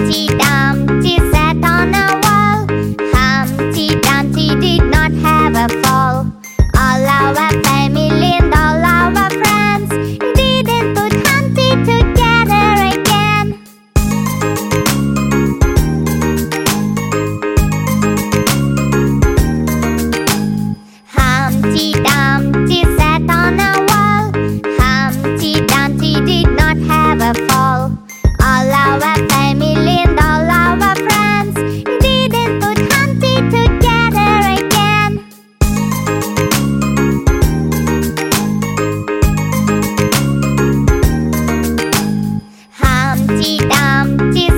Humpty Dumpty sat on a wall. Humpty Dumpty did not have a fall. All our family and all our friends didn't put Humpty together again. Humpty Dumpty Humpty Dumpty